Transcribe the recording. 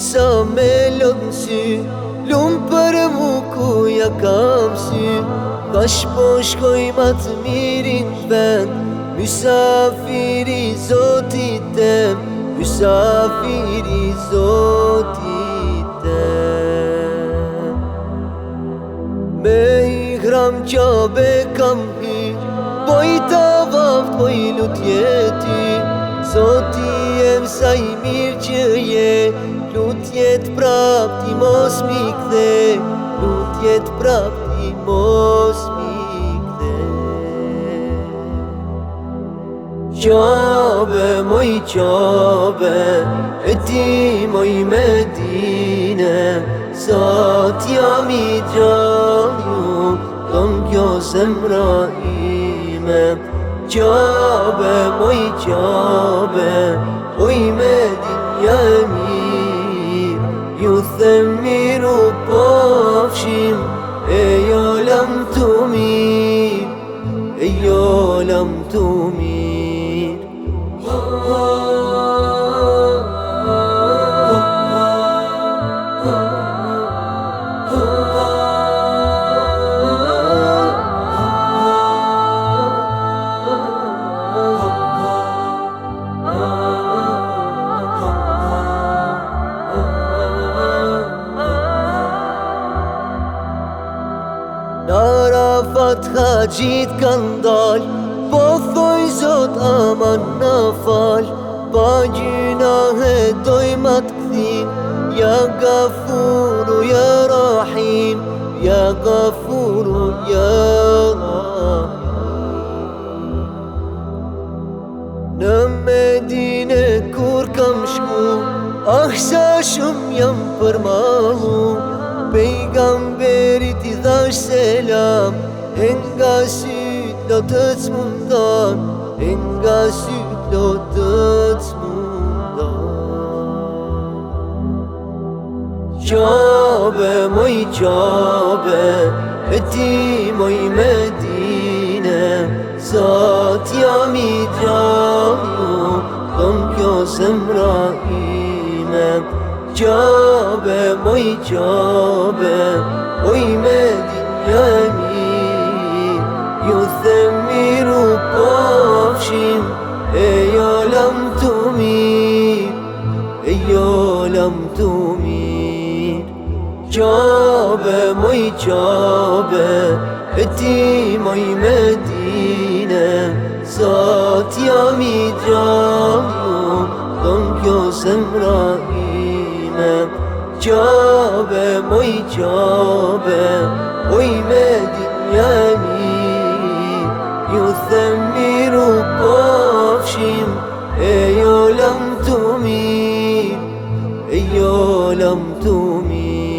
sa me lëtë Lumë për mu ku ja kam sy Kash po ma të mirin vend Mysafiri zotit tem Mysafiri zotit tem Me i hram qabe kam hi Po i të vaft, po i lutjeti Zotit sa i mirë që je jet prap ti mos mi kthe lut jet prap mos mi kthe jobe moj jobe e ti moj medine sot jam i gjallu kam kjo zemra ime jobe moj jobe oj medinja mi dhe miru pofshim E jo lam të mirë E jo lam të mirë para fat ha gjit dal Po thoi zot aman na fal Pa gjyna he doj mat këthim Ja gafuru, ja rahim Ja gafuru, ja rahim Në medine kur kam shku Ah sa shumë jam për malu pejgamberit i dhash selam E nga sytë do të të mundon E nga sytë do të të mundon Qabe, moj qabe E moj me dine Sa i t'jamu Thëm kjo se mra Kabe, oy Kabe, oy Medinyani Yutemiru pavşim, ey alam tumi, ey alam tumi Çabe, oy çabe, etim oy Medine Zat ya midrayum, don gözem rahime qabe, moj qabe Oj me dinjani Ju them miru pafshim E jo lam të mi E jo lam të mi